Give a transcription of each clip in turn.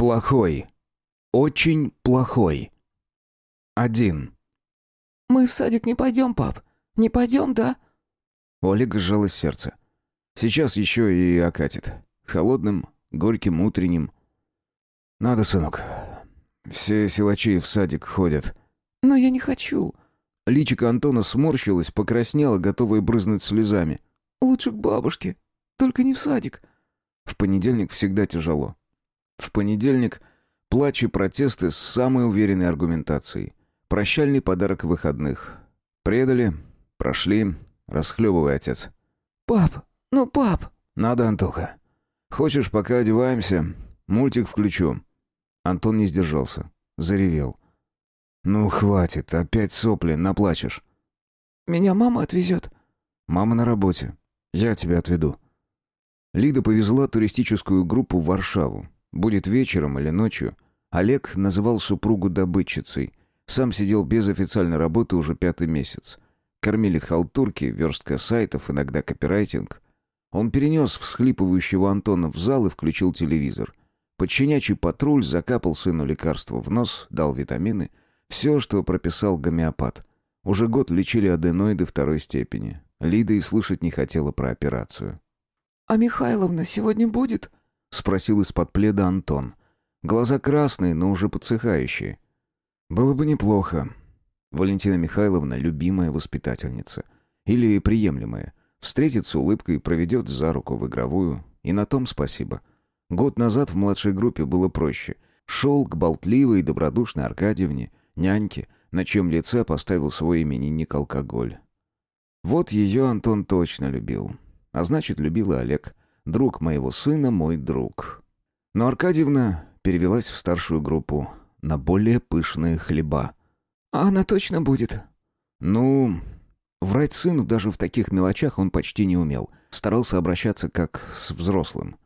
Плохой. Очень плохой. Один. «Мы в садик не пойдем, пап. Не пойдем, да?» У Олега сжалось сердце. Сейчас еще и окатит. Холодным, горьким, утренним. «Надо, сынок. Все силачи в садик ходят». «Но я не хочу. Личико Антона сморщилось, покраснело, готовое брызнуть слезами. Лучше к бабушке. Только не в садик». В понедельник всегда тяжело. В понедельник плач и протесты с самой уверенной аргументацией. Прощальный подарок выходных. Предали, прошли, расхлебывай, отец. «Пап, ну пап!» «Надо, Антоха. Хочешь, пока одеваемся, мультик включу». Антон не сдержался. Заревел. «Ну, хватит, опять сопли, наплачешь». «Меня мама отвезет». «Мама на работе. Я тебя отведу». Лида повезла туристическую группу в Варшаву. Будет вечером или ночью. Олег называл супругу добытчицей. Сам сидел без официальной работы уже пятый месяц. Кормили халтурки, верстка сайтов, иногда копирайтинг. Он перенес всхлипывающего Антона в зал и включил телевизор. Подчинячий патруль закапал сыну лекарства в нос, дал витамины. Все, что прописал гомеопат. Уже год лечили аденоиды второй степени. Лида и слышать не хотела про операцию. «А Михайловна сегодня будет?» — спросил из-под пледа Антон. Глаза красные, но уже подсыхающие. «Было бы неплохо». Валентина Михайловна — любимая воспитательница. Или приемлемая. Встретит с улыбкой проведет за руку в игровую. И на том спасибо. Год назад в младшей группе было проще. Шел к болтливой и добродушной Аркадьевне, няньке, на чем лице поставил свой именинник алкоголь. Вот ее Антон точно любил. А значит, любил и Олег. Друг моего сына, мой друг. Но Аркадьевна перевелась в старшую группу на более пышные хлеба. «А она точно будет?» «Ну...» Врать сыну даже в таких мелочах он почти не умел. Старался обращаться как с взрослым.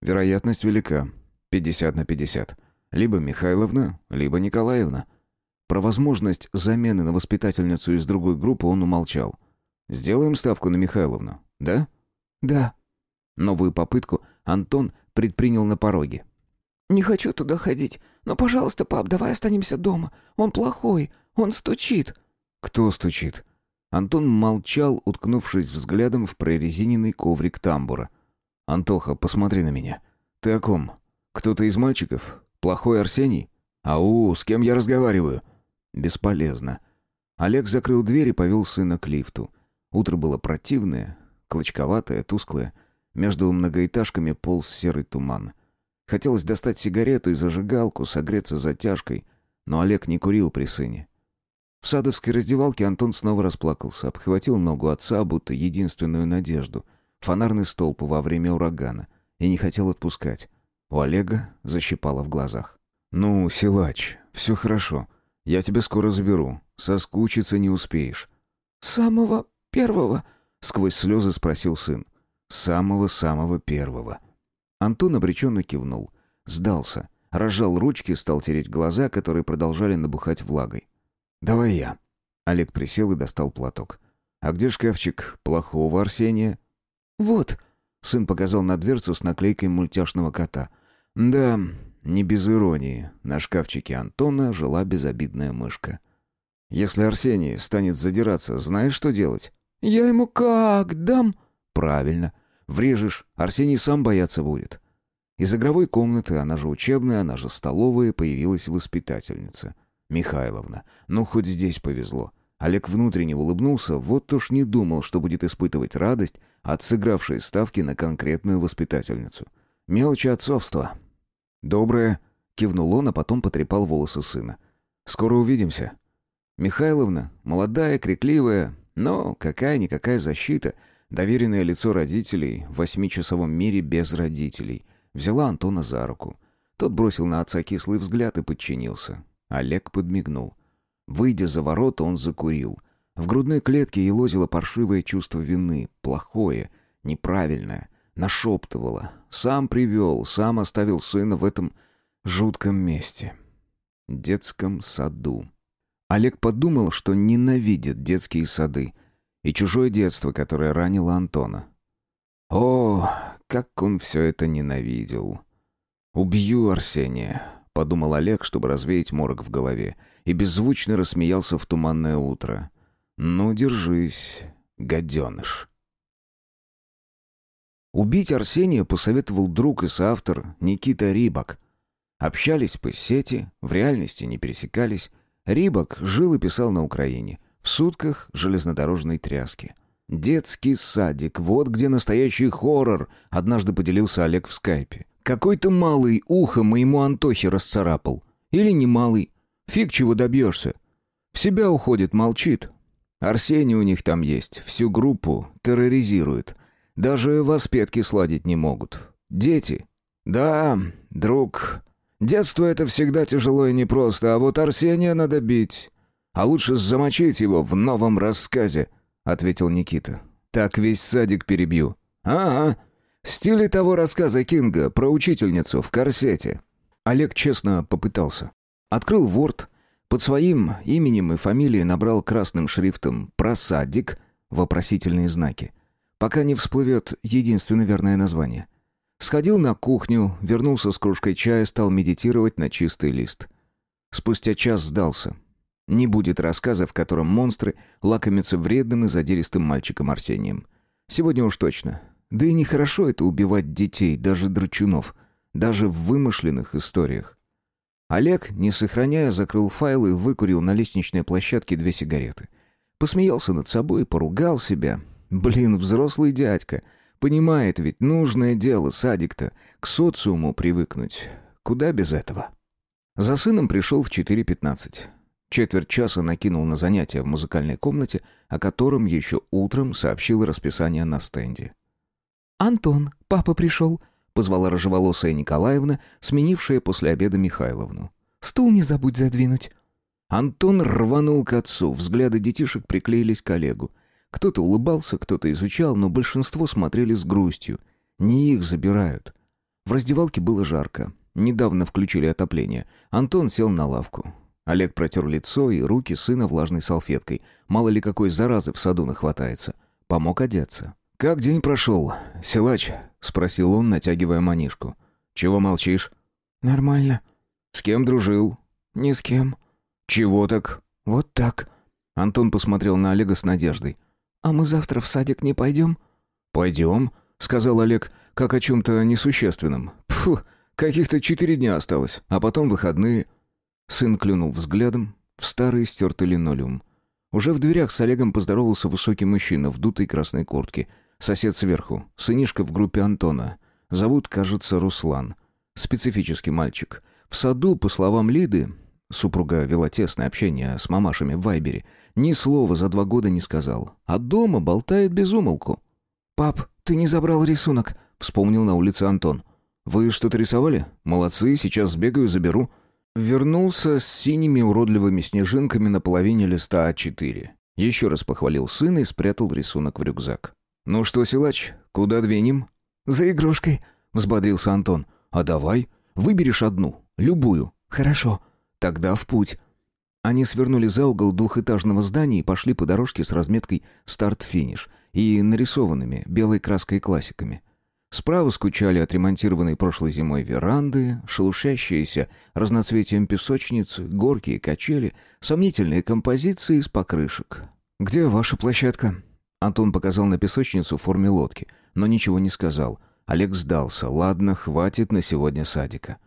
Вероятность велика. 50 на 50. Либо Михайловна, либо Николаевна. Про возможность замены на воспитательницу из другой группы он умолчал. «Сделаем ставку на Михайловну, да?» «Да». Новую попытку Антон предпринял на пороге. «Не хочу туда ходить. Но, пожалуйста, пап, давай останемся дома. Он плохой. Он стучит». «Кто стучит?» Антон молчал, уткнувшись взглядом в прорезиненный коврик тамбура. «Антоха, посмотри на меня. Ты о ком? Кто-то из мальчиков? Плохой Арсений? Ау, с кем я разговариваю?» «Бесполезно». Олег закрыл дверь и повел сына к лифту. Утро было противное, клочковатое, тусклое. Между многоэтажками полз серый туман. Хотелось достать сигарету и зажигалку, согреться затяжкой, но Олег не курил при сыне. В садовской раздевалке Антон снова расплакался, обхватил ногу отца, будто единственную надежду. Фонарный столб во время урагана. И не хотел отпускать. У Олега защипало в глазах. «Ну, силач, все хорошо. Я тебя скоро заберу. Соскучиться не успеешь». «Самого первого?» — сквозь слезы спросил сын. «Самого-самого первого». Антон обреченно кивнул. Сдался. Разжал ручки, стал тереть глаза, которые продолжали набухать влагой. «Давай я». Олег присел и достал платок. «А где шкафчик плохого Арсения?» «Вот». Сын показал на дверцу с наклейкой мультяшного кота. «Да, не без иронии. На шкафчике Антона жила безобидная мышка. Если Арсений станет задираться, знаешь, что делать?» «Я ему как дам?» «Правильно. Врежешь, Арсений сам бояться будет». Из игровой комнаты, она же учебная, она же столовая, появилась воспитательница. Михайловна. Ну, хоть здесь повезло. Олег внутренне улыбнулся, вот уж не думал, что будет испытывать радость от сыгравшей ставки на конкретную воспитательницу. Мелочи отцовства. «Доброе», — кивнул он, а потом потрепал волосы сына. «Скоро увидимся». Михайловна, молодая, крикливая, но какая-никакая защита, доверенное лицо родителей в восьмичасовом мире без родителей, взяла Антона за руку. Тот бросил на отца кислый взгляд и подчинился. Олег подмигнул. Выйдя за ворота, он закурил. В грудной клетке елозило паршивое чувство вины, плохое, неправильное. Нашептывало. Сам привел, сам оставил сына в этом жутком месте. Детском саду. Олег подумал, что ненавидит детские сады и чужое детство, которое ранило Антона. О, как он все это ненавидел. «Убью Арсения», — подумал Олег, чтобы развеять морок в голове, и беззвучно рассмеялся в туманное утро. «Ну, держись, гаденыш». Убить Арсения посоветовал друг и соавтор Никита Рибак. Общались по сети, в реальности не пересекались. Рибак жил и писал на Украине, в сутках железнодорожной тряски. «Детский садик, вот где настоящий хоррор», — однажды поделился Олег в скайпе. «Какой-то малый ухо моему Антохе расцарапал. Или не малый. Фиг чего добьешься. В себя уходит, молчит. Арсений у них там есть, всю группу терроризирует. Даже воспетки сладить не могут. Дети. Да, друг, детство это всегда тяжело и непросто, а вот Арсения надо бить. А лучше замочить его в новом рассказе», — ответил Никита. «Так весь садик перебью». «Ага, в стиле того рассказа Кинга про учительницу в корсете». Олег честно попытался. Открыл Word, под своим именем и фамилией набрал красным шрифтом «Просадик» вопросительные знаки. Пока не всплывет единственно верное название. Сходил на кухню, вернулся с кружкой чая, стал медитировать на чистый лист. Спустя час сдался. Не будет рассказа, в котором монстры лакомятся вредным и задиристым мальчиком Арсением. Сегодня уж точно. Да и нехорошо это убивать детей, даже драчунов, даже в вымышленных историях. Олег, не сохраняя, закрыл файл и выкурил на лестничной площадке две сигареты. Посмеялся над собой и поругал себя. Блин, взрослый дядька. Понимает ведь, нужное дело, садик-то. К социуму привыкнуть. Куда без этого? За сыном пришел в 4.15. Четверть часа накинул на занятия в музыкальной комнате, о котором еще утром сообщил расписание на стенде. «Антон, папа пришел», — позвала рыжеволосая Николаевна, сменившая после обеда Михайловну. «Стул не забудь задвинуть». Антон рванул к отцу, взгляды детишек приклеились к Олегу. Кто-то улыбался, кто-то изучал, но большинство смотрели с грустью. Не их забирают. В раздевалке было жарко. Недавно включили отопление. Антон сел на лавку. Олег протер лицо и руки сына влажной салфеткой. Мало ли какой заразы в саду нахватается. Помог одеться. «Как день прошел, силач?» — спросил он, натягивая манишку. «Чего молчишь?» «Нормально». «С кем дружил?» «Ни с кем». «Чего так?» «Вот так». Антон посмотрел на Олега с надеждой. «А мы завтра в садик не пойдем?» «Пойдем», — сказал Олег, как о чем-то несущественном. «Фу, каких-то четыре дня осталось, а потом выходные». Сын клюнул взглядом в старый стертый линолеум. Уже в дверях с Олегом поздоровался высокий мужчина в дутой красной куртке. Сосед сверху, сынишка в группе Антона. Зовут, кажется, Руслан. Специфический мальчик. В саду, по словам Лиды, Супруга вела тесное общение с мамашами в Вайбере. Ни слова за два года не сказал. А дома болтает без умолку. «Пап, ты не забрал рисунок», — вспомнил на улице Антон. «Вы что-то рисовали? Молодцы, сейчас сбегаю, заберу». Вернулся с синими уродливыми снежинками на половине листа А4. Еще раз похвалил сына и спрятал рисунок в рюкзак. «Ну что, силач, куда двинем?» «За игрушкой», — взбодрился Антон. «А давай, выберешь одну, любую». «Хорошо». Тогда в путь. Они свернули за угол двухэтажного здания и пошли по дорожке с разметкой «Старт-финиш» и нарисованными белой краской классиками. Справа скучали отремонтированные прошлой зимой веранды, шелушащиеся разноцветием песочницы, горки и качели, сомнительные композиции из покрышек. «Где ваша площадка?» Антон показал на песочницу в форме лодки, но ничего не сказал. Олег сдался. «Ладно, хватит на сегодня садика».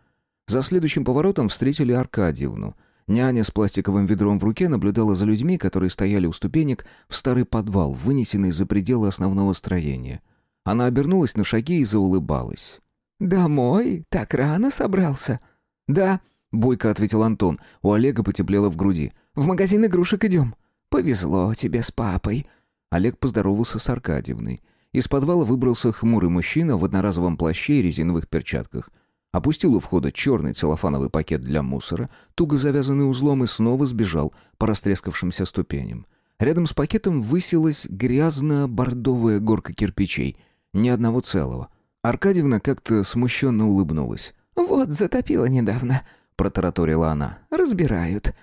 За следующим поворотом встретили Аркадьевну. Няня с пластиковым ведром в руке наблюдала за людьми, которые стояли у ступенек в старый подвал, вынесенный за пределы основного строения. Она обернулась на шаги и заулыбалась. «Домой? Так рано собрался?» «Да», — бойко ответил Антон. У Олега потеплело в груди. «В магазин игрушек идем». «Повезло тебе с папой». Олег поздоровался с Аркадьевной. Из подвала выбрался хмурый мужчина в одноразовом плаще и резиновых перчатках. Опустил у входа черный целлофановый пакет для мусора, туго завязанный узлом, и снова сбежал по растрескавшимся ступеням. Рядом с пакетом высилась грязно-бордовая горка кирпичей. Ни одного целого. Аркадьевна как-то смущенно улыбнулась. «Вот, затопило недавно», — протараторила она. «Разбирают».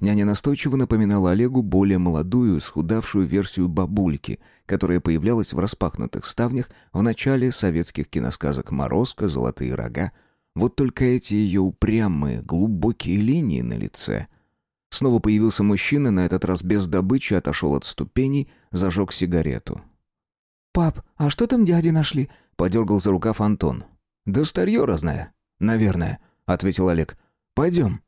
Няня настойчиво напоминала Олегу более молодую, схудавшую версию бабульки, которая появлялась в распахнутых ставнях в начале советских киносказок «Морозко», «Золотые рога», Вот только эти ее упрямые, глубокие линии на лице. Снова появился мужчина, на этот раз без добычи, отошел от ступеней, зажег сигарету. «Пап, а что там дяди нашли?» — подергал за рукав Антон. «Да старье разное, наверное», — ответил Олег. «Пойдем».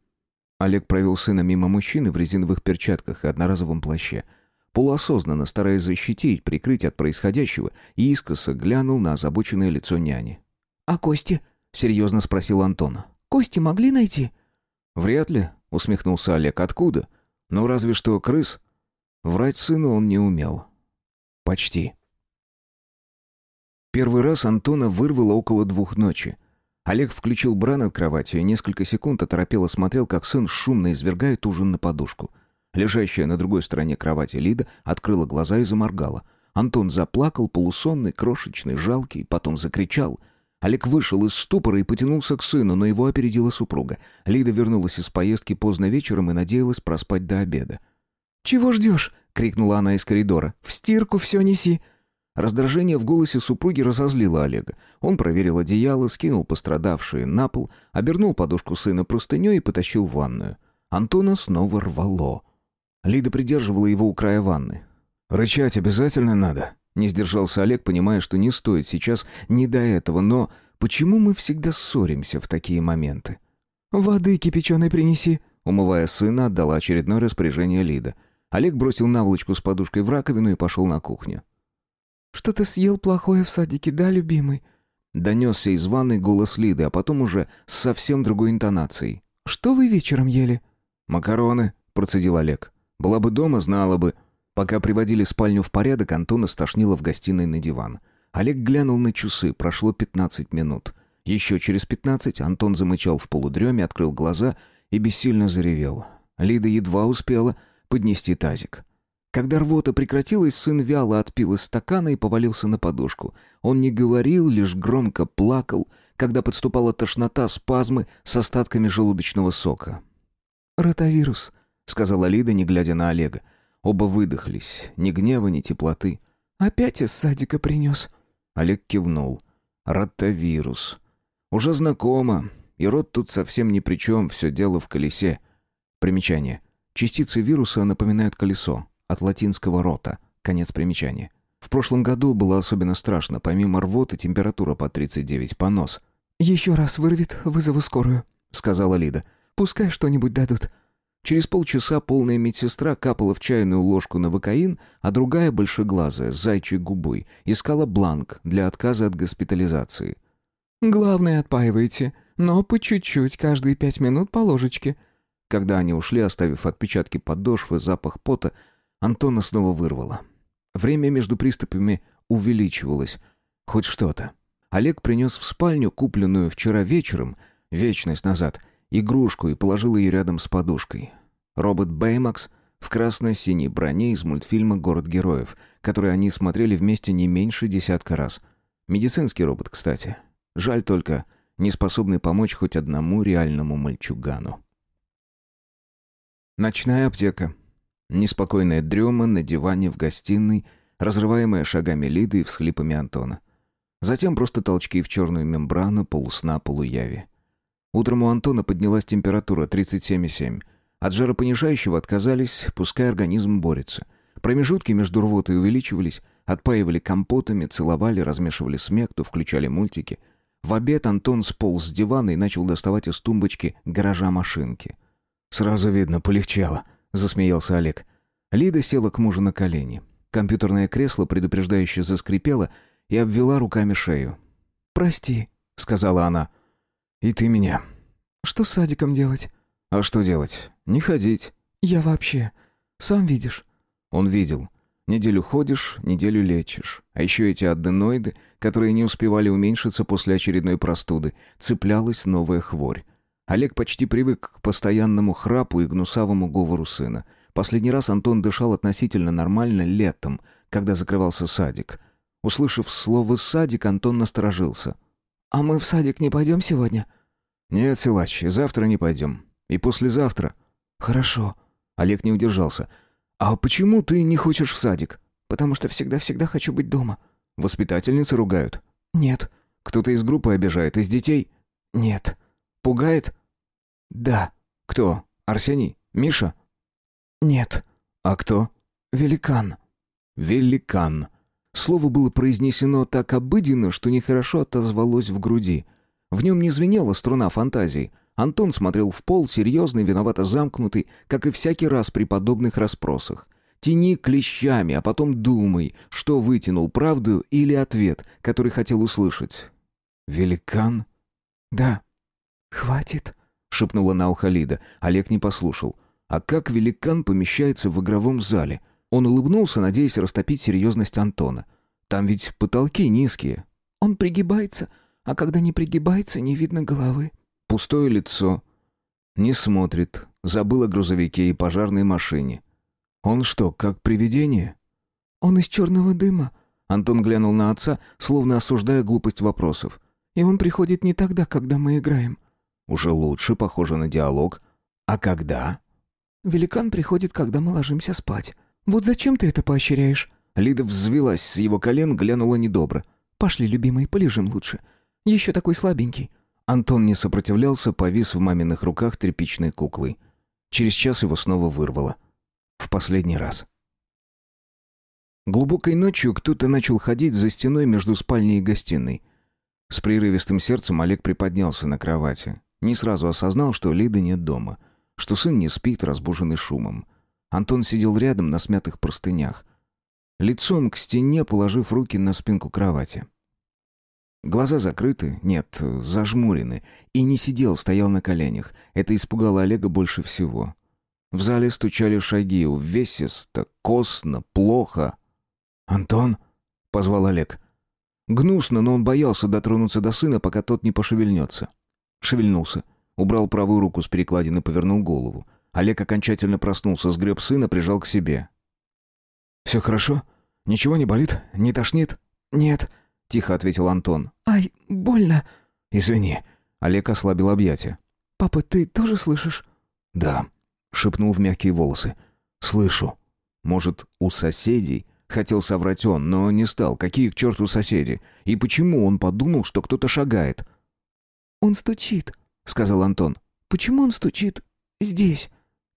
Олег провел сына мимо мужчины в резиновых перчатках и одноразовом плаще. Полуосознанно, стараясь защитить, прикрыть от происходящего, и искоса глянул на озабоченное лицо няни. «А кости?» — серьезно спросил Антон. «Кости могли найти?» «Вряд ли», — усмехнулся Олег. «Откуда? Ну, разве что крыс». Врать сыну он не умел. Почти. Первый раз Антона вырвало около двух ночи. Олег включил бран от кровати и несколько секунд оторопело смотрел, как сын шумно извергает ужин на подушку. Лежащая на другой стороне кровати Лида открыла глаза и заморгала. Антон заплакал, полусонный, крошечный, жалкий, потом закричал. Олег вышел из ступора и потянулся к сыну, но его опередила супруга. Лида вернулась из поездки поздно вечером и надеялась проспать до обеда. «Чего ждешь?» — крикнула она из коридора. «В стирку все неси!» Раздражение в голосе супруги разозлило Олега. Он проверил одеяло, скинул пострадавшие на пол, обернул подушку сына простыней и потащил в ванную. Антона снова рвало. Лида придерживала его у края ванны. «Рычать обязательно надо?» Не сдержался Олег, понимая, что не стоит сейчас не до этого, но почему мы всегда ссоримся в такие моменты? «Воды кипяченой принеси», умывая сына, отдала очередное распоряжение Лида. Олег бросил наволочку с подушкой в раковину и пошел на кухню. «Что ты съел плохое в садике, да, любимый?» Донесся из ванной голос Лиды, а потом уже с совсем другой интонацией. «Что вы вечером ели?» «Макароны», — процедил Олег. «Была бы дома, знала бы». Пока приводили спальню в порядок, Антона стошнило в гостиной на диван. Олег глянул на часы, прошло пятнадцать минут. Еще через пятнадцать Антон замычал в полудреме, открыл глаза и бессильно заревел. Лида едва успела поднести тазик. Когда рвота прекратилась, сын вяло отпил из стакана и повалился на подушку. Он не говорил, лишь громко плакал, когда подступала тошнота, спазмы с остатками желудочного сока. «Ротавирус», — сказала Лида, не глядя на Олега. Оба выдохлись, ни гнева, ни теплоты. «Опять из садика принес?» Олег кивнул. «Ротавирус. Уже знакомо, и рот тут совсем ни при чем, все дело в колесе». Примечание. Частицы вируса напоминают колесо от латинского «рота». Конец примечания. В прошлом году было особенно страшно. Помимо рвоты, температура по 39, понос. «Еще раз вырвет, вызову скорую», — сказала Лида. «Пускай что-нибудь дадут». Через полчаса полная медсестра капала в чайную ложку навокаин, а другая, большеглазая, с зайчьей губой, искала бланк для отказа от госпитализации. «Главное, отпаивайте, но по чуть-чуть, каждые пять минут по ложечке». Когда они ушли, оставив отпечатки подошвы, запах пота, Антона снова вырвало. Время между приступами увеличивалось. Хоть что-то. Олег принес в спальню, купленную вчера вечером, вечность назад, игрушку и положил ее рядом с подушкой. Робот Бэймакс в красно-синей броне из мультфильма «Город героев», который они смотрели вместе не меньше десятка раз. Медицинский робот, кстати. Жаль только, не способный помочь хоть одному реальному мальчугану. Ночная аптека. Неспокойная дрема на диване в гостиной, разрываемая шагами Лиды и всхлипами Антона. Затем просто толчки в черную мембрану полусна полуяви. Утром у Антона поднялась температура 37,7. От жаропонижающего отказались, пускай организм борется. Промежутки между рвотой увеличивались, отпаивали компотами, целовали, размешивали смекту, включали мультики. В обед Антон сполз с дивана и начал доставать из тумбочки гаража машинки. «Сразу видно, полегчало», засмеялся Олег. Лида села к мужу на колени. Компьютерное кресло предупреждающе заскрипело и обвела руками шею. «Прости», — сказала она. «И ты меня». «Что с садиком делать?» «А что делать? Не ходить». «Я вообще. Сам видишь». Он видел. Неделю ходишь, неделю лечишь. А еще эти аденоиды, которые не успевали уменьшиться после очередной простуды. Цеплялась новая хворь. Олег почти привык к постоянному храпу и гнусавому говору сына. Последний раз Антон дышал относительно нормально летом, когда закрывался садик. Услышав слово «садик», Антон насторожился. «А мы в садик не пойдем сегодня?» «Нет, силач, завтра не пойдем. И послезавтра». «Хорошо». Олег не удержался. «А почему ты не хочешь в садик?» «Потому что всегда-всегда хочу быть дома». «Воспитательницы ругают?» «Нет». «Кто-то из группы обижает, из детей?» «Нет». «Пугает?» «Да». «Кто? Арсений? Миша?» «Нет». «А кто?» «Великан». «Великан». Слово было произнесено так обыденно, что нехорошо отозвалось в груди. В нем не звенела струна фантазии. Антон смотрел в пол, серьезный, виновато замкнутый, как и всякий раз при подобных расспросах. Тяни клещами, а потом думай, что вытянул правду или ответ, который хотел услышать. «Великан?» «Да». «Хватит», — шепнула на ухо Лида. Олег не послушал. «А как великан помещается в игровом зале?» Он улыбнулся, надеясь растопить серьезность Антона. «Там ведь потолки низкие». «Он пригибается, а когда не пригибается, не видно головы». Пустое лицо. Не смотрит. Забыл о грузовике и пожарной машине. Он что, как привидение? Он из черного дыма. Антон глянул на отца, словно осуждая глупость вопросов. И он приходит не тогда, когда мы играем. Уже лучше, похоже на диалог. А когда? Великан приходит, когда мы ложимся спать. Вот зачем ты это поощряешь? Лида взвелась с его колен, глянула недобро. Пошли, любимый, полежим лучше. Еще такой слабенький. Антон не сопротивлялся, повис в маминых руках тряпичной куклой. Через час его снова вырвало. В последний раз. Глубокой ночью кто-то начал ходить за стеной между спальней и гостиной. С прерывистым сердцем Олег приподнялся на кровати. Не сразу осознал, что Лиды нет дома, что сын не спит, разбуженный шумом. Антон сидел рядом на смятых простынях, лицом к стене, положив руки на спинку кровати. Глаза закрыты, нет, зажмурены. И не сидел, стоял на коленях. Это испугало Олега больше всего. В зале стучали шаги, увесисто, косно, плохо. «Антон?» — позвал Олег. Гнусно, но он боялся дотронуться до сына, пока тот не пошевельнется. Шевельнулся. Убрал правую руку с перекладины, повернул голову. Олег окончательно проснулся, сгреб сына, прижал к себе. «Все хорошо? Ничего не болит? Не тошнит?» «Нет», — тихо ответил Антон. «Ай, больно!» «Извини». Олег ослабил объятия. «Папа, ты тоже слышишь?» «Да», — шепнул в мягкие волосы. «Слышу. Может, у соседей?» Хотел соврать он, но не стал. Какие к черту соседи? И почему он подумал, что кто-то шагает? «Он стучит», — сказал Антон. «Почему он стучит здесь?»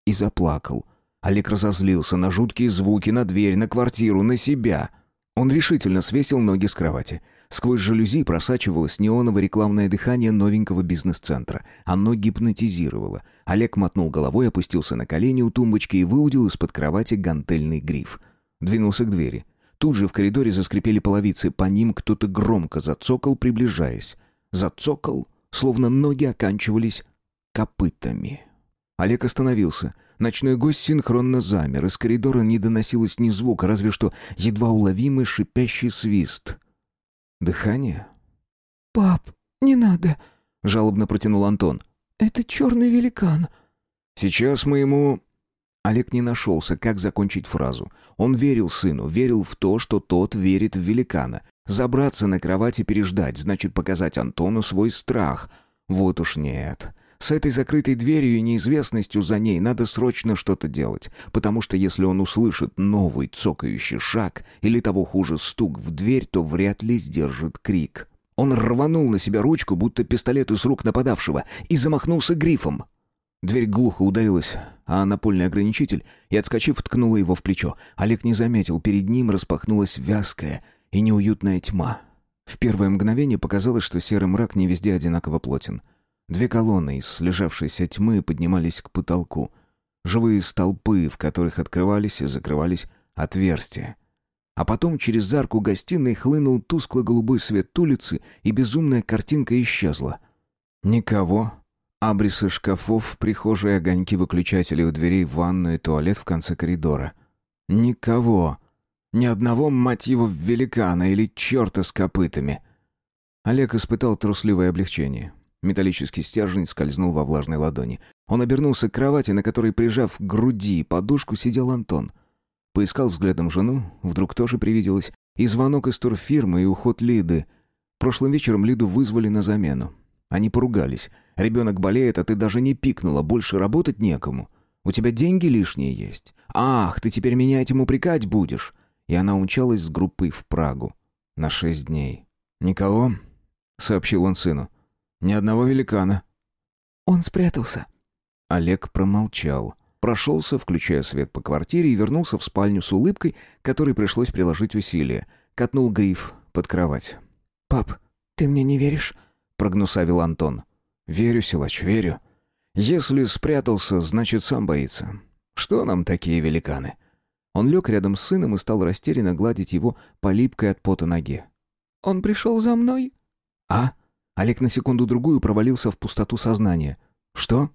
И заплакал. Олег разозлился на жуткие звуки, на дверь, на квартиру, на себя. Он решительно свесил ноги с кровати. Сквозь жалюзи просачивалось неоновое рекламное дыхание новенького бизнес-центра. Оно гипнотизировало. Олег мотнул головой, опустился на колени у тумбочки и выудил из-под кровати гантельный гриф. Двинулся к двери. Тут же в коридоре заскрипели половицы, по ним кто-то громко зацокал, приближаясь. Зацокал, словно ноги оканчивались копытами. Олег остановился — Ночной гость синхронно замер. Из коридора не доносилось ни звука, разве что едва уловимый шипящий свист. Дыхание? «Пап, не надо!» — жалобно протянул Антон. «Это черный великан». «Сейчас мы ему...» Олег не нашелся, как закончить фразу. Он верил сыну, верил в то, что тот верит в великана. Забраться на кровать и переждать, значит показать Антону свой страх. Вот уж нет. С этой закрытой дверью и неизвестностью за ней надо срочно что-то делать, потому что если он услышит новый цокающий шаг или того хуже стук в дверь, то вряд ли сдержит крик. Он рванул на себя ручку, будто пистолет из рук нападавшего, и замахнулся грифом. Дверь глухо ударилась, а напольный ограничитель, и, отскочив, ткнула его в плечо. Олег не заметил, перед ним распахнулась вязкая и неуютная тьма. В первое мгновение показалось, что серый мрак не везде одинаково плотен — Две колонны из слежавшейся тьмы поднимались к потолку. Живые столпы, в которых открывались и закрывались отверстия. А потом через зарку гостиной хлынул тускло-голубой свет улицы, и безумная картинка исчезла. Никого. Абрисы шкафов в прихожей, огоньки выключателей у дверей в ванную и туалет в конце коридора. Никого. Ни одного, мать его, великана или черта с копытами. Олег испытал трусливое облегчение. Металлический стержень скользнул во влажной ладони. Он обернулся к кровати, на которой, прижав к груди подушку, сидел Антон. Поискал взглядом жену, вдруг тоже привиделось, и звонок из турфирмы, и уход Лиды. Прошлым вечером Лиду вызвали на замену. Они поругались. Ребенок болеет, а ты даже не пикнула, больше работать некому. У тебя деньги лишние есть. Ах, ты теперь меня этим упрекать будешь. И она умчалась с группой в Прагу. На шесть дней. «Никого?» — сообщил он сыну. Ни одного великана». «Он спрятался». Олег промолчал. Прошелся, включая свет по квартире, и вернулся в спальню с улыбкой, которой пришлось приложить усилия. Катнул гриф под кровать. «Пап, ты мне не веришь?» — прогнусавил Антон. «Верю, силач, верю. Если спрятался, значит, сам боится. Что нам такие великаны?» Он лег рядом с сыном и стал растерянно гладить его по липкой от пота ноге. «Он пришел за мной?» «А?» Олег на секунду-другую провалился в пустоту сознания. «Что?»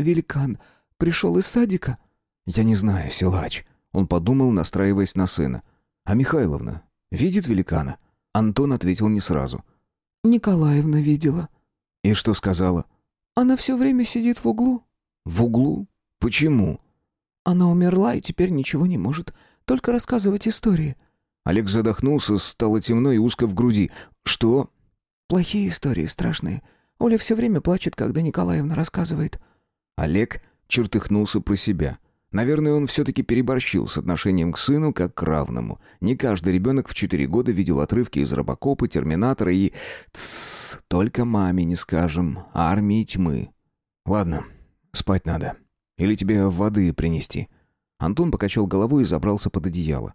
«Великан пришел из садика?» «Я не знаю, силач». Он подумал, настраиваясь на сына. «А Михайловна видит великана?» Антон ответил не сразу. «Николаевна видела». «И что сказала?» «Она все время сидит в углу». «В углу? Почему?» «Она умерла и теперь ничего не может, только рассказывать истории». Олег задохнулся, стало темно и узко в груди. «Что?» «Плохие истории, страшные. Оля все время плачет, когда Николаевна рассказывает». Олег чертыхнулся про себя. Наверное, он все-таки переборщил с отношением к сыну как к равному. Не каждый ребенок в четыре года видел отрывки из «Робокопа», «Терминатора» и... Тссс, только маме не скажем, армии тьмы. Ладно, спать надо. Или тебе воды принести?» Антон покачал головой и забрался под одеяло.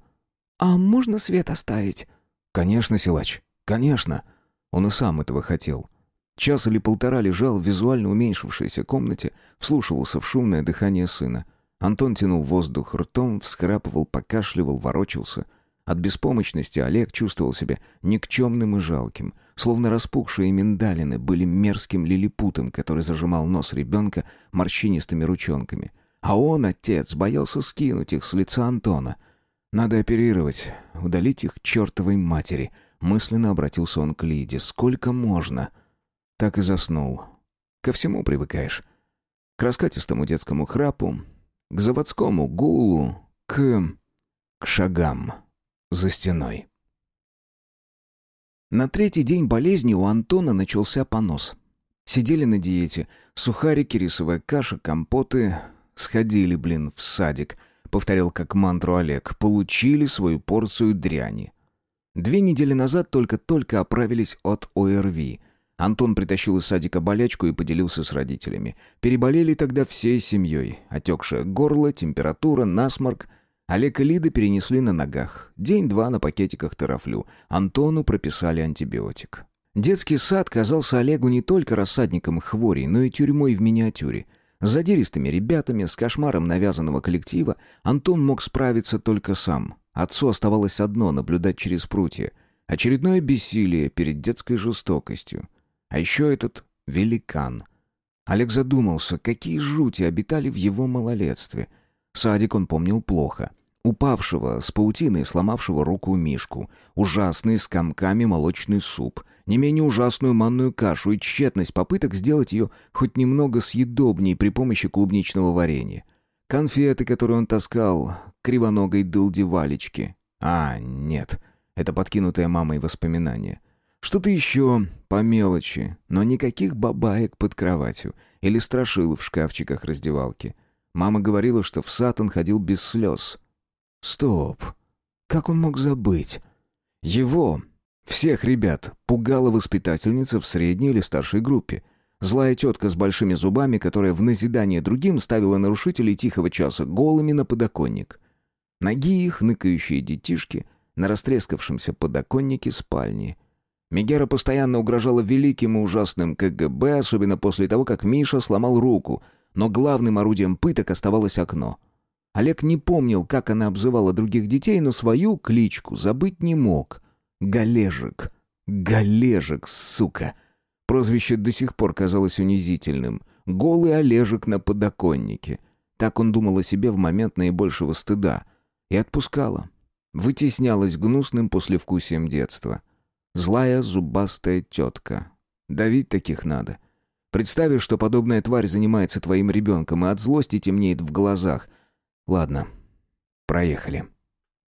«А можно свет оставить?» «Конечно, силач, конечно». Он и сам этого хотел. Час или полтора лежал в визуально уменьшившейся комнате, вслушивался в шумное дыхание сына. Антон тянул воздух ртом, всхрапывал, покашливал, ворочался. От беспомощности Олег чувствовал себя никчемным и жалким, словно распухшие миндалины были мерзким лилипутом, который зажимал нос ребенка морщинистыми ручонками. А он, отец, боялся скинуть их с лица Антона. «Надо оперировать, удалить их чертовой матери», — мысленно обратился он к Лиде. «Сколько можно?» Так и заснул. Ко всему привыкаешь. К раскатистому детскому храпу, к заводскому гулу, к... к шагам за стеной. На третий день болезни у Антона начался понос. Сидели на диете, сухарики, рисовая каша, компоты. Сходили, блин, в садик, повторял как мантру Олег, получили свою порцию дряни. Две недели назад только-только оправились от ОРВИ — Антон притащил из садика болячку и поделился с родителями. Переболели тогда всей семьей. Отекшее горло, температура, насморк. Олег и Лида перенесли на ногах. День-два на пакетиках терафлю. Антону прописали антибиотик. Детский сад казался Олегу не только рассадником хворей, но и тюрьмой в миниатюре. С задиристыми ребятами, с кошмаром навязанного коллектива Антон мог справиться только сам. Отцу оставалось одно — наблюдать через прутья. Очередное бессилие перед детской жестокостью. А еще этот великан. Олег задумался, какие жути обитали в его малолетстве. Садик он помнил плохо. Упавшего с паутины сломавшего руку Мишку, ужасный с комками молочный суп, не менее ужасную манную кашу и тщетность попыток сделать ее хоть немного съедобней при помощи клубничного варенья. Конфеты, которые он таскал, кривоногой дылди Валечки. А, нет, это подкинутое мамой воспоминание. Что-то еще по мелочи, но никаких бабаек под кроватью или страшил в шкафчиках раздевалки. Мама говорила, что в сад он ходил без слез. Стоп. Как он мог забыть? Его, всех ребят, пугала воспитательница в средней или старшей группе. Злая тетка с большими зубами, которая в назидание другим ставила нарушителей тихого часа голыми на подоконник. Ноги их, ныкающие детишки, на растрескавшемся подоконнике спальни — Мегера постоянно угрожала великим и ужасным КГБ, особенно после того, как Миша сломал руку, но главным орудием пыток оставалось окно. Олег не помнил, как она обзывала других детей, но свою кличку забыть не мог. Галежик. Галежик, сука. Прозвище до сих пор казалось унизительным. Голый Олежек на подоконнике. Так он думал о себе в момент наибольшего стыда. И отпускала. Вытеснялась гнусным послевкусием детства. Злая зубастая тетка. Давить таких надо. Представишь, что подобная тварь занимается твоим ребенком, и от злости темнеет в глазах. Ладно, проехали.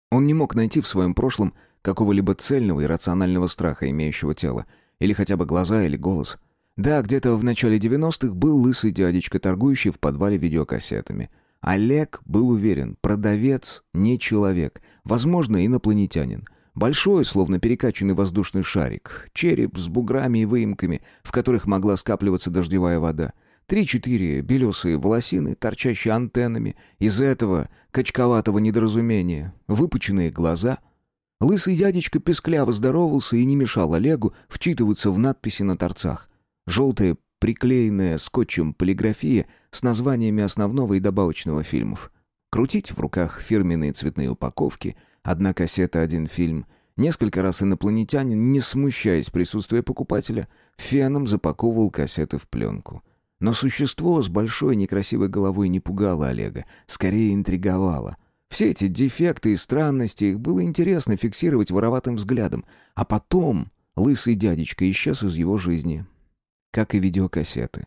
Он не мог найти в своем прошлом какого-либо цельного и рационального страха, имеющего тело. Или хотя бы глаза или голос. Да, где-то в начале 90-х был лысый дядечка, торгующий в подвале видеокассетами. Олег был уверен, продавец не человек, возможно, инопланетянин. Большой, словно перекачанный воздушный шарик. Череп с буграми и выемками, в которых могла скапливаться дождевая вода. Три-четыре белесые волосины, торчащие антеннами. Из этого качковатого недоразумения. Выпученные глаза. Лысый дядечка пескляво здоровался и не мешал Олегу вчитываться в надписи на торцах. Желтая, приклеенная скотчем полиграфия с названиями основного и добавочного фильмов. Крутить в руках фирменные цветные упаковки — Одна кассета, один фильм. Несколько раз инопланетянин, не смущаясь присутствия покупателя, феном запаковывал кассеты в пленку. Но существо с большой некрасивой головой не пугало Олега, скорее интриговало. Все эти дефекты и странности их было интересно фиксировать вороватым взглядом. А потом лысый дядечка исчез из его жизни. Как и видеокассеты.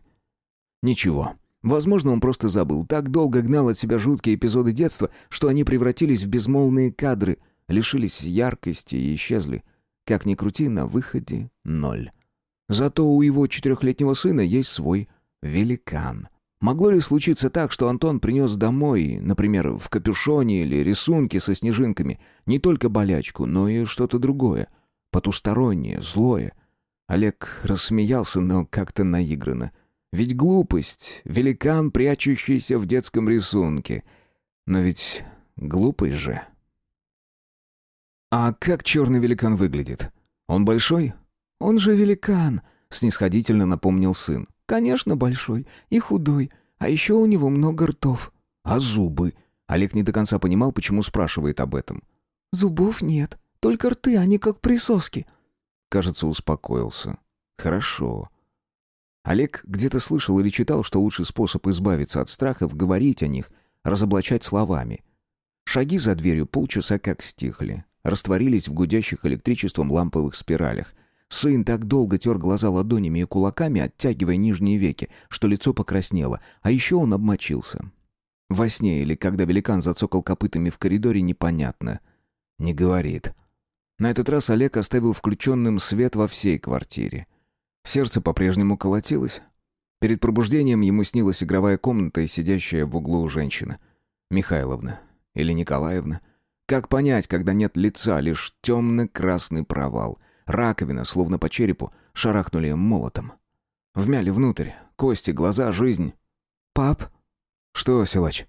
Ничего. Возможно, он просто забыл. Так долго гнал от себя жуткие эпизоды детства, что они превратились в безмолвные кадры, лишились яркости и исчезли. Как ни крути, на выходе ноль. Зато у его четырехлетнего сына есть свой великан. Могло ли случиться так, что Антон принес домой, например, в капюшоне или рисунке со снежинками, не только болячку, но и что-то другое, потустороннее, злое? Олег рассмеялся, но как-то наигранно. Ведь глупость — великан, прячущийся в детском рисунке. Но ведь глупый же. «А как черный великан выглядит? Он большой?» «Он же великан», — снисходительно напомнил сын. «Конечно, большой и худой, а еще у него много ртов». «А зубы?» Олег не до конца понимал, почему спрашивает об этом. «Зубов нет, только рты, они как присоски». Кажется, успокоился. «Хорошо. Олег где-то слышал или читал, что лучший способ избавиться от страхов — говорить о них, разоблачать словами. Шаги за дверью полчаса как стихли, растворились в гудящих электричеством ламповых спиралях. Сын так долго тер глаза ладонями и кулаками, оттягивая нижние веки, что лицо покраснело, а еще он обмочился. Во сне или когда великан зацокал копытами в коридоре, непонятно. Не говорит. На этот раз Олег оставил включенным свет во всей квартире. Сердце по-прежнему колотилось. Перед пробуждением ему снилась игровая комната и сидящая в углу женщина. Михайловна. Или Николаевна. Как понять, когда нет лица, лишь темно-красный провал. Раковина, словно по черепу, шарахнули молотом. Вмяли внутрь. Кости, глаза, жизнь. «Пап?» «Что, силач?»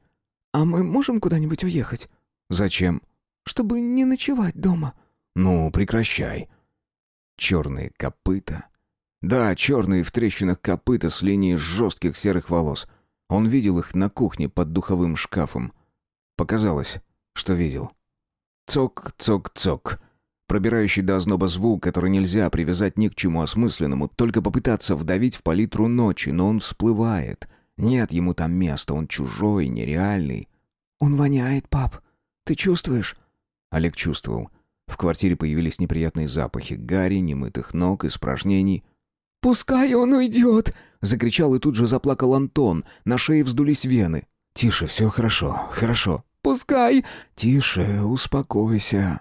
«А мы можем куда-нибудь уехать?» «Зачем?» «Чтобы не ночевать дома». «Ну, прекращай». Черные копыта, да, черные в трещинах копыта с линией жестких серых волос. Он видел их на кухне под духовым шкафом. Показалось, что видел. Цок-цок-цок. Пробирающий до озноба звук, который нельзя привязать ни к чему осмысленному, только попытаться вдавить в палитру ночи, но он всплывает. Нет ему там места, он чужой, нереальный. «Он воняет, пап. Ты чувствуешь?» Олег чувствовал. В квартире появились неприятные запахи гари, немытых ног, испражнений. «Пускай он уйдет!» — закричал и тут же заплакал Антон. На шее вздулись вены. «Тише, все хорошо, хорошо». «Пускай!» «Тише, успокойся».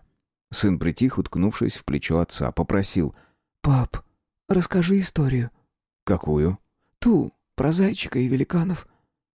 Сын притих, уткнувшись в плечо отца, попросил. «Пап, расскажи историю». «Какую?» «Ту, про зайчика и великанов».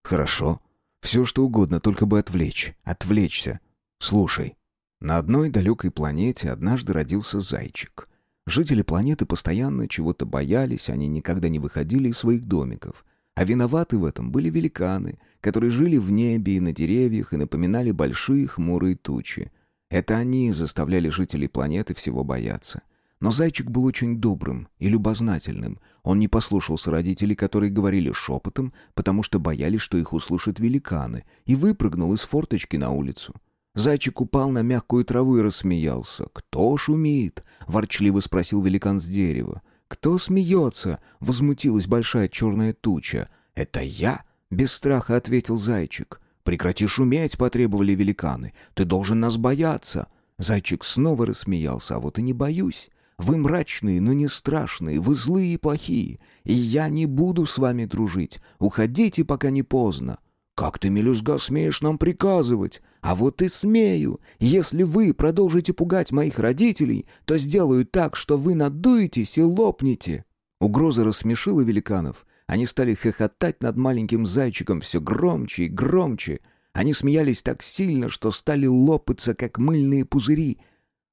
«Хорошо. Все, что угодно, только бы отвлечь. Отвлечься. Слушай. На одной далекой планете однажды родился зайчик. Жители планеты постоянно чего-то боялись, они никогда не выходили из своих домиков. А виноваты в этом были великаны, которые жили в небе и на деревьях и напоминали большие хмурые тучи. Это они заставляли жителей планеты всего бояться. Но зайчик был очень добрым и любознательным. Он не послушался родителей, которые говорили шепотом, потому что боялись, что их услышат великаны, и выпрыгнул из форточки на улицу. Зайчик упал на мягкую траву и рассмеялся. «Кто шумит?» — ворчливо спросил великан с дерева. «Кто смеется?» — возмутилась большая черная туча. «Это я?» — без страха ответил зайчик. «Прекрати шуметь!» — потребовали великаны. «Ты должен нас бояться!» Зайчик снова рассмеялся. «А вот и не боюсь. Вы мрачные, но не страшные, вы злые и плохие, и я не буду с вами дружить. Уходите, пока не поздно. «Как ты, мелюзга, смеешь нам приказывать? А вот и смею. Если вы продолжите пугать моих родителей, то сделаю так, что вы надуетесь и лопнете». Угроза рассмешила великанов. Они стали хохотать над маленьким зайчиком все громче и громче. Они смеялись так сильно, что стали лопаться, как мыльные пузыри.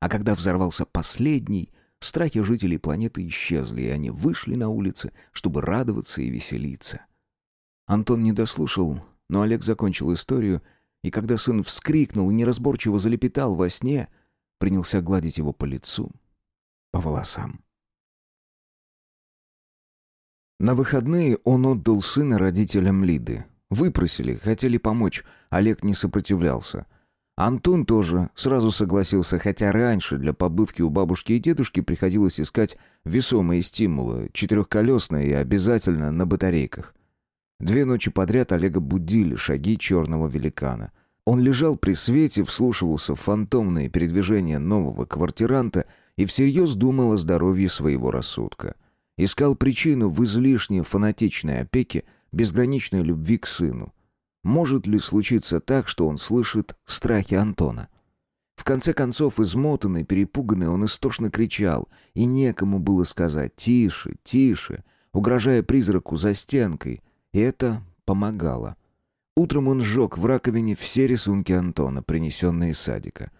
А когда взорвался последний, страхи жителей планеты исчезли, и они вышли на улицы, чтобы радоваться и веселиться. Антон не дослушал, но Олег закончил историю, и когда сын вскрикнул и неразборчиво залепетал во сне, принялся гладить его по лицу, по волосам. На выходные он отдал сына родителям Лиды. Выпросили, хотели помочь. Олег не сопротивлялся. Антон тоже сразу согласился, хотя раньше для побывки у бабушки и дедушки приходилось искать весомые стимулы, четырехколесные и обязательно на батарейках. Две ночи подряд Олега будили шаги черного великана. Он лежал при свете, вслушивался в фантомные передвижения нового квартиранта и всерьез думал о здоровье своего рассудка. Искал причину в излишне фанатичной опеке, безграничной любви к сыну. Может ли случиться так, что он слышит страхи Антона? В конце концов, измотанный, перепуганный, он истошно кричал, и некому было сказать «тише, тише», угрожая призраку за стенкой, и это помогало. Утром он сжег в раковине все рисунки Антона, принесенные из садика.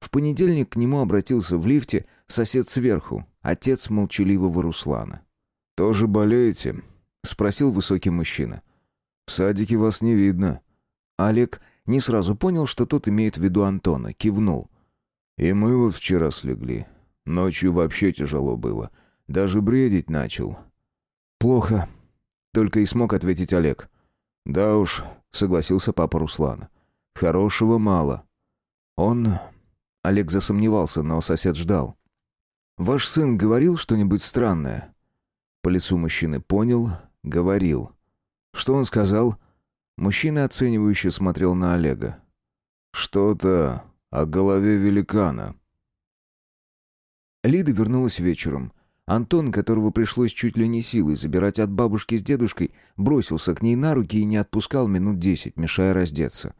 В понедельник к нему обратился в лифте сосед сверху, отец молчаливого Руслана. «Тоже болеете?» — спросил высокий мужчина. «В садике вас не видно». Олег не сразу понял, что тот имеет в виду Антона, кивнул. «И мы вот вчера слегли. Ночью вообще тяжело было. Даже бредить начал». «Плохо», — только и смог ответить Олег. «Да уж», — согласился папа Руслана. «Хорошего мало». Он... Олег засомневался, но сосед ждал. «Ваш сын говорил что-нибудь странное?» По лицу мужчины понял, говорил. «Что он сказал?» Мужчина оценивающе смотрел на Олега. «Что-то о голове великана». Лида вернулась вечером. Антон, которого пришлось чуть ли не силой забирать от бабушки с дедушкой, бросился к ней на руки и не отпускал минут десять, мешая раздеться.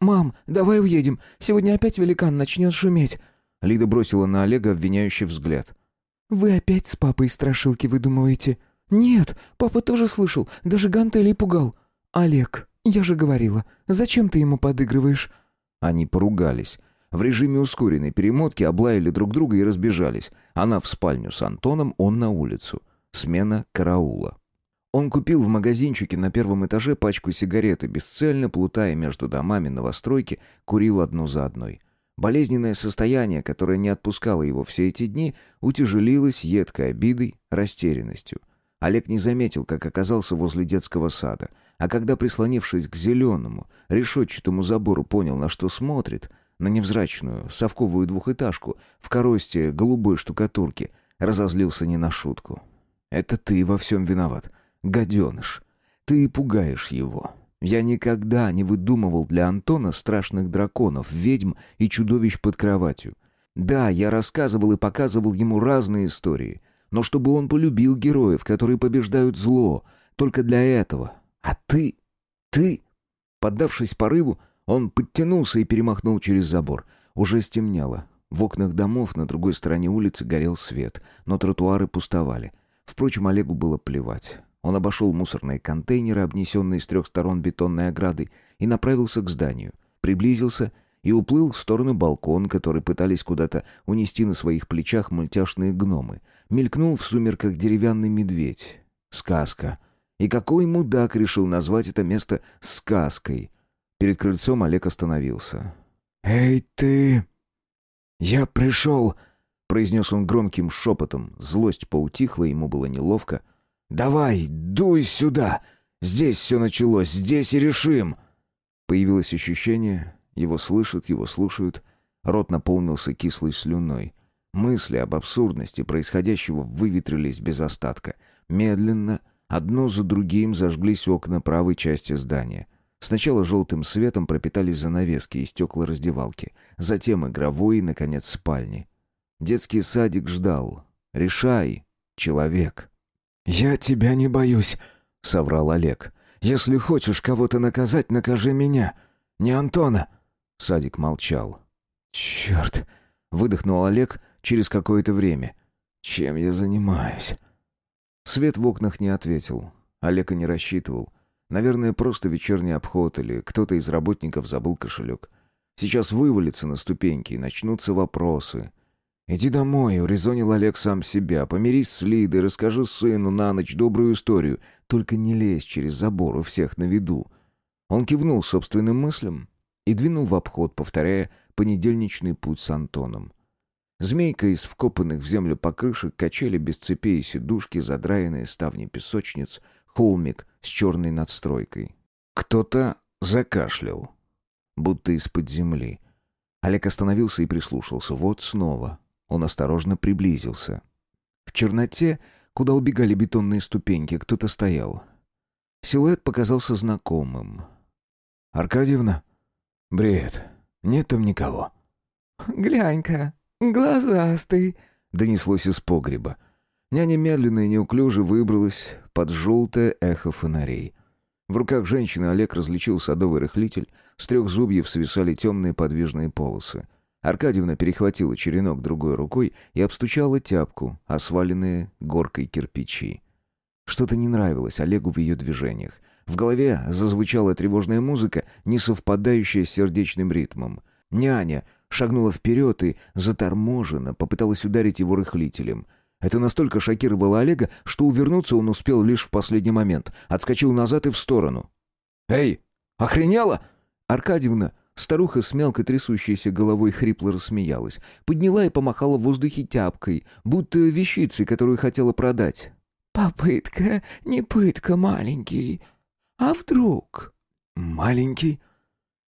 «Мам, давай уедем. Сегодня опять великан начнет шуметь». Лида бросила на Олега обвиняющий взгляд. «Вы опять с папой страшилки выдумываете?» «Нет, папа тоже слышал, даже гантелей пугал». «Олег, я же говорила, зачем ты ему подыгрываешь?» Они поругались. В режиме ускоренной перемотки облаяли друг друга и разбежались. Она в спальню с Антоном, он на улицу. Смена караула. Он купил в магазинчике на первом этаже пачку сигарет и, бесцельно плутая между домами новостройки, курил одну за одной. Болезненное состояние, которое не отпускало его все эти дни, утяжелилось едкой обидой, растерянностью. Олег не заметил, как оказался возле детского сада, а когда, прислонившись к зеленому, решетчатому забору, понял, на что смотрит, на невзрачную, совковую двухэтажку в коросте голубой штукатурки, разозлился не на шутку. «Это ты во всем виноват, гаденыш. Ты пугаешь его. Я никогда не выдумывал для Антона страшных драконов, ведьм и чудовищ под кроватью. Да, я рассказывал и показывал ему разные истории, но чтобы он полюбил героев, которые побеждают зло, только для этого. А ты... ты...» Поддавшись порыву, он подтянулся и перемахнул через забор. Уже стемнело. В окнах домов на другой стороне улицы горел свет, но тротуары пустовали. Впрочем, Олегу было плевать. Он обошел мусорные контейнеры, обнесенные с трех сторон бетонной оградой, и направился к зданию. Приблизился и уплыл в сторону балкон, который пытались куда-то унести на своих плечах мультяшные гномы. Мелькнул в сумерках деревянный медведь. Сказка. И какой мудак решил назвать это место сказкой? Перед крыльцом Олег остановился. «Эй, ты!» «Я пришел!» — произнес он громким шепотом. Злость поутихла, ему было неловко — «Давай, дуй сюда! Здесь все началось, здесь и решим!» Появилось ощущение, его слышат, его слушают. Рот наполнился кислой слюной. Мысли об абсурдности происходящего выветрились без остатка. Медленно, одно за другим зажглись окна правой части здания. Сначала желтым светом пропитались занавески и стекла раздевалки, затем игровой и, наконец, спальни. Детский садик ждал. «Решай, человек!» «Я тебя не боюсь», — соврал Олег. «Если хочешь кого-то наказать, накажи меня, не Антона». Садик молчал. «Черт!» — выдохнул Олег через какое-то время. «Чем я занимаюсь?» Свет в окнах не ответил. Олег и не рассчитывал. Наверное, просто вечерний обход или кто-то из работников забыл кошелек. Сейчас вывалится на ступеньки и начнутся вопросы. «Иди домой», — урезонил Олег сам себя. «Помирись с Лидой, расскажи сыну на ночь добрую историю. Только не лезь через забор у всех на виду». Он кивнул собственным мыслям и двинул в обход, повторяя понедельничный путь с Антоном. Змейка из вкопанных в землю покрышек, качели без цепей и сидушки, задраенные ставни песочниц, холмик с черной надстройкой. Кто-то закашлял, будто из-под земли. Олег остановился и прислушался. Вот снова. Он осторожно приблизился. В черноте, куда убегали бетонные ступеньки, кто-то стоял. Силуэт показался знакомым. «Аркадьевна?» «Бред. Нет там никого». «Глянь-ка, глазастый», — донеслось из погреба. Няня медленно и неуклюже выбралась под желтое эхо фонарей. В руках женщины Олег различил садовый рыхлитель, с трех зубьев свисали темные подвижные полосы. Аркадьевна перехватила черенок другой рукой и обстучала тяпку, осваленные горкой кирпичи. Что-то не нравилось Олегу в ее движениях. В голове зазвучала тревожная музыка, не совпадающая с сердечным ритмом. Няня шагнула вперед и, заторможенно, попыталась ударить его рыхлителем. Это настолько шокировало Олега, что увернуться он успел лишь в последний момент. Отскочил назад и в сторону. «Эй, охренела?» Аркадьевна Старуха с мелко трясущейся головой хрипло рассмеялась, подняла и помахала в воздухе тяпкой, будто вещицей, которую хотела продать. «Попытка, не пытка, маленький. А вдруг?» «Маленький?»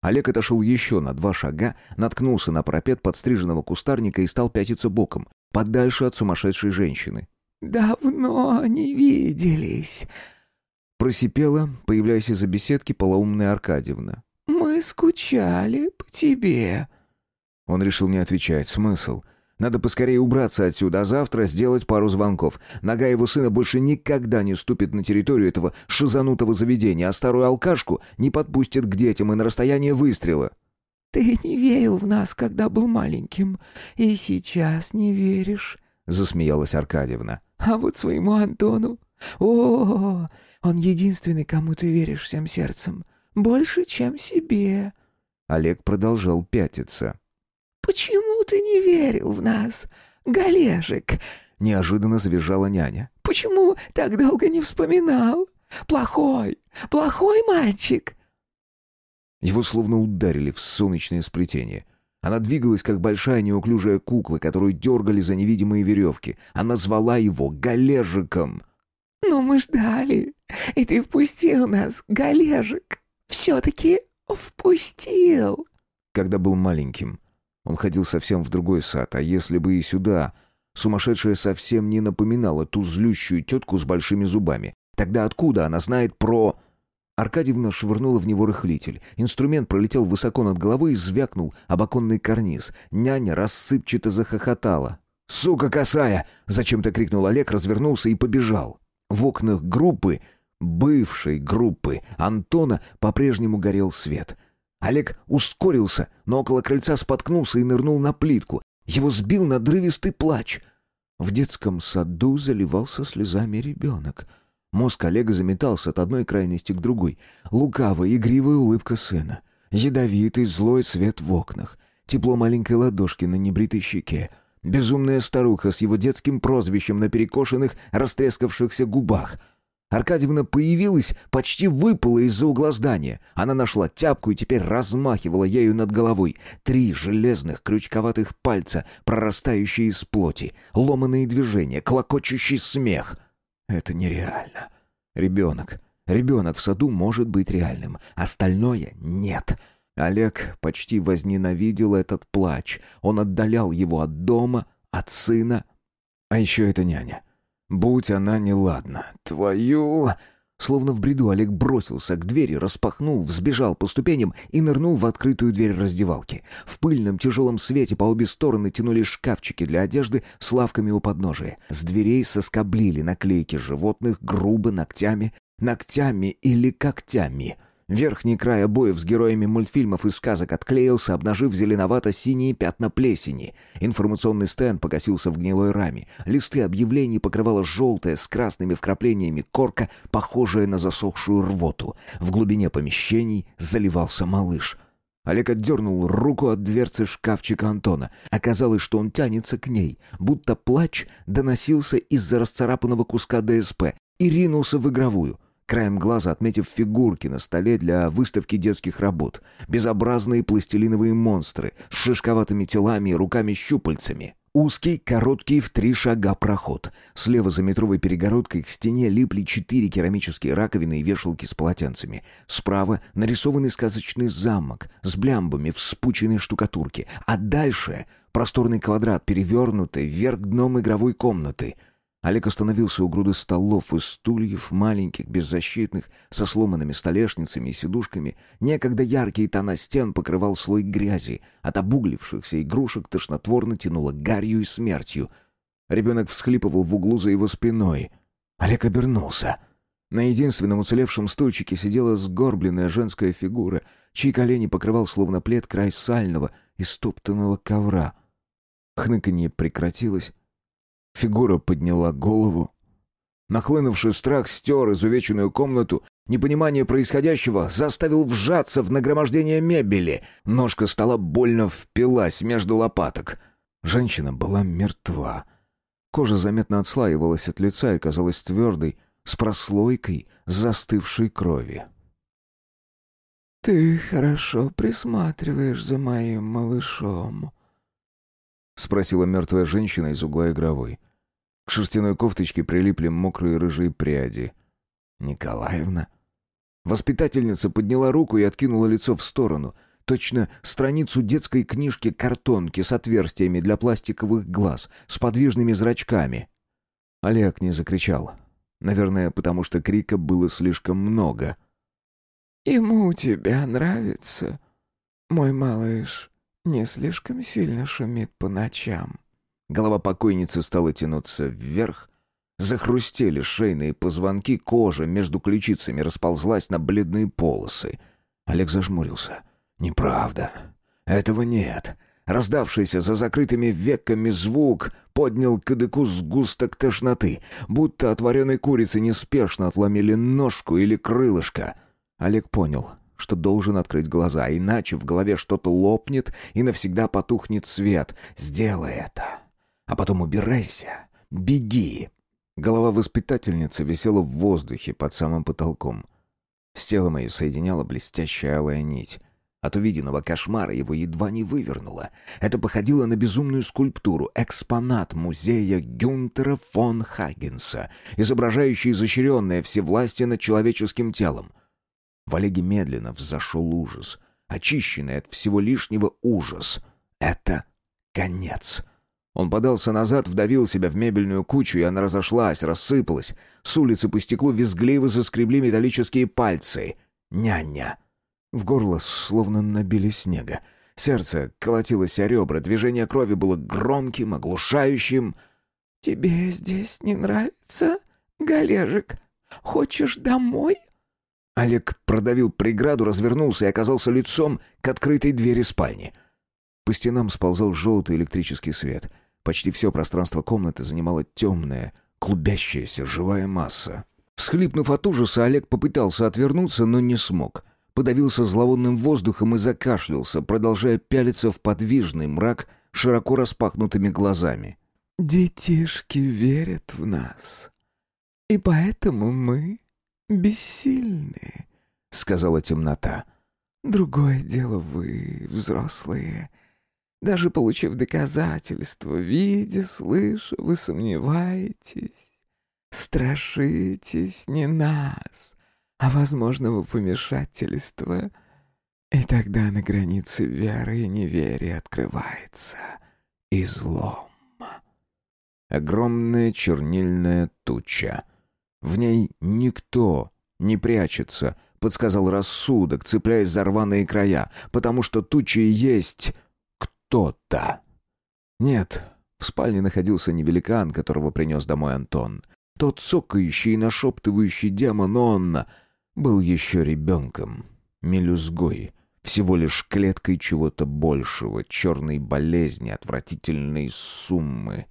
Олег отошел еще на два шага, наткнулся на пропет подстриженного кустарника и стал пятиться боком, подальше от сумасшедшей женщины. «Давно не виделись», — просипела, появляясь из-за беседки полоумная Аркадьевна. «Мы скучали по тебе». Он решил не отвечать. Смысл? Надо поскорее убраться отсюда, а завтра сделать пару звонков. Нога его сына больше никогда не ступит на территорию этого шизанутого заведения, а старую алкашку не подпустит к детям и на расстояние выстрела. «Ты не верил в нас, когда был маленьким, и сейчас не веришь», — засмеялась Аркадьевна. «А вот своему Антону... О, он единственный, кому ты веришь всем сердцем. Больше, чем себе». Олег продолжал пятиться. «Почему ты не верил в нас, Галежик?» Неожиданно завизжала няня. «Почему так долго не вспоминал? Плохой, плохой мальчик!» Его словно ударили в солнечное сплетение. Она двигалась, как большая неуклюжая кукла, которую дергали за невидимые веревки. Она звала его Галежиком. «Но мы ждали, и ты впустил нас, Галежик!» все-таки впустил!» Когда был маленьким, он ходил совсем в другой сад, а если бы и сюда... Сумасшедшая совсем не напоминала ту злющую тетку с большими зубами. Тогда откуда она знает про... Аркадьевна швырнула в него рыхлитель. Инструмент пролетел высоко над головой и звякнул об оконный карниз. Няня рассыпчато захохотала. «Сука косая!» — зачем-то крикнул Олег, развернулся и побежал. В окнах группы бывшей группы Антона по-прежнему горел свет. Олег ускорился, но около крыльца споткнулся и нырнул на плитку. Его сбил надрывистый плач. В детском саду заливался слезами ребенок. Мозг Олега заметался от одной крайности к другой. Лукавая, игривая улыбка сына. Ядовитый, злой свет в окнах. Тепло маленькой ладошки на небритой щеке. Безумная старуха с его детским прозвищем на перекошенных, растрескавшихся губах — Аркадьевна появилась, почти выпала из-за угла здания. Она нашла тяпку и теперь размахивала ею над головой. Три железных крючковатых пальца, прорастающие из плоти, ломаные движения, клокочущий смех. Это нереально. Ребенок. Ребенок в саду может быть реальным. Остальное — нет. Олег почти возненавидел этот плач. Он отдалял его от дома, от сына. А еще это няня. Будь она неладна. Твою... Словно в бреду Олег бросился к двери, распахнул, взбежал по ступеням и нырнул в открытую дверь раздевалки. В пыльном тяжелом свете по обе стороны тянулись шкафчики для одежды с лавками у подножия. С дверей соскоблили наклейки животных грубо ногтями, ногтями или когтями — Верхний край обоев с героями мультфильмов и сказок отклеился, обнажив зеленовато-синие пятна плесени. Информационный стенд покосился в гнилой раме. Листы объявлений покрывала желтая с красными вкраплениями корка, похожая на засохшую рвоту. В глубине помещений заливался малыш. Олег отдернул руку от дверцы шкафчика Антона. Оказалось, что он тянется к ней, будто плач доносился из-за расцарапанного куска ДСП и ринулся в игровую. Краем глаза отметив фигурки на столе для выставки детских работ. Безобразные пластилиновые монстры с шишковатыми телами и руками-щупальцами. Узкий, короткий в три шага проход. Слева за метровой перегородкой к стене липли четыре керамические раковины и вешалки с полотенцами. Справа нарисованный сказочный замок с блямбами в спученной штукатурке. А дальше просторный квадрат, перевернутый вверх дном игровой комнаты — Олег остановился у груды столов и стульев, маленьких, беззащитных, со сломанными столешницами и сидушками. Некогда яркий тона стен покрывал слой грязи. От обуглившихся игрушек тошнотворно тянуло гарью и смертью. Ребенок всхлипывал в углу за его спиной. Олег обернулся. На единственном уцелевшем стульчике сидела сгорбленная женская фигура, чьи колени покрывал словно плед край сального, истоптанного ковра. Хныканье прекратилось, Фигура подняла голову. Нахлынувший страх стер изувеченную комнату. Непонимание происходящего заставил вжаться в нагромождение мебели. Ножка стола больно впилась между лопаток. Женщина была мертва. Кожа заметно отслаивалась от лица и казалась твердой, с прослойкой застывшей крови. «Ты хорошо присматриваешь за моим малышом?» — спросила мертвая женщина из угла игровой. К шерстяной кофточке прилипли мокрые рыжие пряди. «Николаевна?» Воспитательница подняла руку и откинула лицо в сторону. Точно страницу детской книжки-картонки с отверстиями для пластиковых глаз, с подвижными зрачками. Олег не закричал. Наверное, потому что крика было слишком много. «Ему тебя нравится, мой малыш. Не слишком сильно шумит по ночам». Голова покойницы стала тянуться вверх. Захрустели шейные позвонки, кожа между ключицами расползлась на бледные полосы. Олег зажмурился. «Неправда. Этого нет». Раздавшийся за закрытыми веками звук поднял кадыку сгусток тошноты, будто от вареной курицы неспешно отломили ножку или крылышко. Олег понял, что должен открыть глаза, иначе в голове что-то лопнет и навсегда потухнет свет. «Сделай это!» А потом убирайся. Беги. Голова воспитательницы висела в воздухе под самым потолком. С телом ее соединяла блестящая алая нить. От увиденного кошмара его едва не вывернуло. Это походило на безумную скульптуру, экспонат музея Гюнтера фон Хагенса, изображающий изощренное всевластие над человеческим телом. В Олеге медленно взошел ужас, очищенный от всего лишнего ужас. Это конец. Он подался назад, вдавил себя в мебельную кучу, и она разошлась, рассыпалась. С улицы по стеклу визгливо заскребли металлические пальцы. Няня. В горло словно набили снега. Сердце колотилось о ребра, движение крови было громким, оглушающим. «Тебе здесь не нравится, Галежик? Хочешь домой?» Олег продавил преграду, развернулся и оказался лицом к открытой двери спальни. По стенам сползал желтый электрический свет — Почти все пространство комнаты занимала темная, клубящаяся живая масса. Всхлипнув от ужаса, Олег попытался отвернуться, но не смог. Подавился зловонным воздухом и закашлялся, продолжая пялиться в подвижный мрак широко распахнутыми глазами. «Детишки верят в нас, и поэтому мы бессильны», — сказала темнота. «Другое дело вы, взрослые, даже получив доказательства, видя, слыша, вы сомневаетесь, страшитесь не нас, а возможного помешательства, и тогда на границе веры и неверия открывается излом. Огромная чернильная туча. В ней никто не прячется, подсказал рассудок, цепляясь за рваные края, потому что туча есть кто-то. Нет, в спальне находился не великан, которого принес домой Антон. Тот цокающий и нашептывающий демон Онна был еще ребенком, мелюзгой, всего лишь клеткой чего-то большего, черной болезни, отвратительной суммы.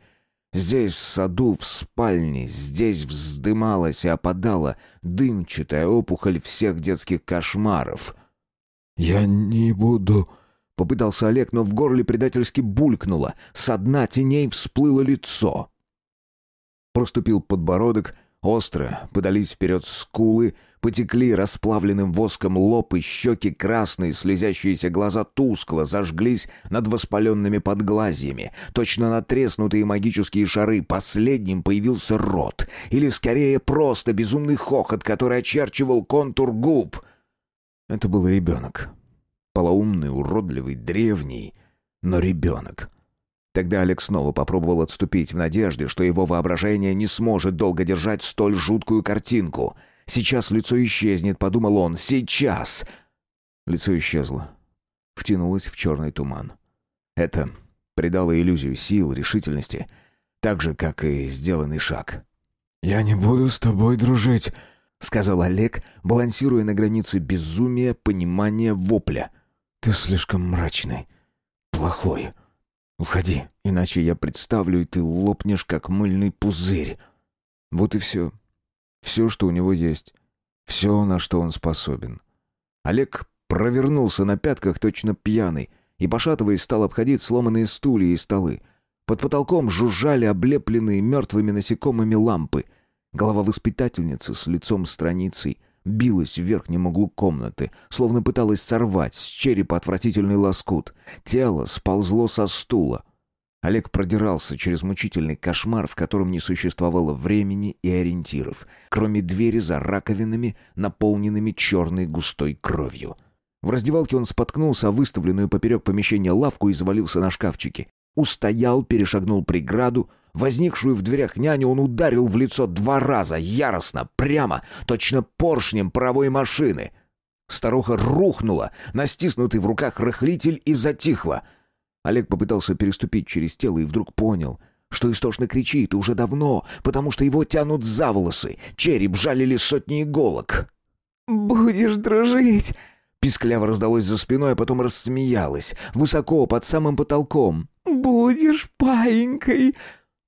Здесь, в саду, в спальне, здесь вздымалась и опадала дымчатая опухоль всех детских кошмаров. «Я не буду...» Попытался Олег, но в горле предательски булькнуло. Со дна теней всплыло лицо. Проступил подбородок, остро подались вперед скулы, потекли расплавленным воском лоб и щеки красные, слезящиеся глаза тускло зажглись над воспаленными подглазьями. Точно натреснутые магические шары. Последним появился рот. Или, скорее, просто безумный хохот, который очерчивал контур губ. Это был ребенок. Полоумный, уродливый, древний, но ребенок. Тогда Алекс снова попробовал отступить в надежде, что его воображение не сможет долго держать столь жуткую картинку. «Сейчас лицо исчезнет», — подумал он. «Сейчас!» Лицо исчезло. Втянулось в черный туман. Это придало иллюзию сил, решительности, так же, как и сделанный шаг. «Я не буду с тобой дружить», — сказал Олег, балансируя на границе безумия, понимания, вопля. «Ты слишком мрачный, плохой». Уходи, иначе я представлю, и ты лопнешь, как мыльный пузырь. Вот и все. Все, что у него есть. Все, на что он способен. Олег провернулся на пятках, точно пьяный, и, пошатываясь, стал обходить сломанные стулья и столы. Под потолком жужжали облепленные мертвыми насекомыми лампы. Голова воспитательницы с лицом страницей билась в верхнем углу комнаты, словно пыталась сорвать с черепа отвратительный лоскут. Тело сползло со стула. Олег продирался через мучительный кошмар, в котором не существовало времени и ориентиров, кроме двери за раковинами, наполненными черной густой кровью. В раздевалке он споткнулся о выставленную поперек помещения лавку и завалился на шкафчики. Устоял, перешагнул преграду, Возникшую в дверях няню он ударил в лицо два раза, яростно, прямо, точно поршнем паровой машины. Старуха рухнула на стиснутый в руках рыхлитель и затихла. Олег попытался переступить через тело и вдруг понял, что истошно кричит уже давно, потому что его тянут за волосы, череп жалили сотни иголок. «Будешь дружить!» Пискляво раздалось за спиной, а потом рассмеялась, высоко, под самым потолком. «Будешь паинькой!»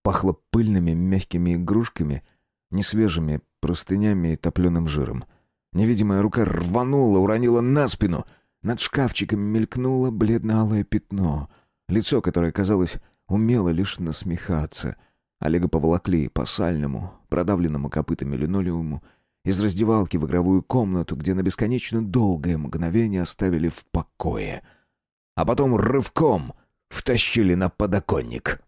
Пахло пыльными мягкими игрушками, несвежими простынями и топленым жиром. Невидимая рука рванула, уронила на спину. Над шкафчиком мелькнуло бледно-алое пятно. Лицо, которое, казалось, умело лишь насмехаться. Олега поволокли по сальному, продавленному копытами линолеуму, из раздевалки в игровую комнату, где на бесконечно долгое мгновение оставили в покое. А потом рывком втащили на подоконник.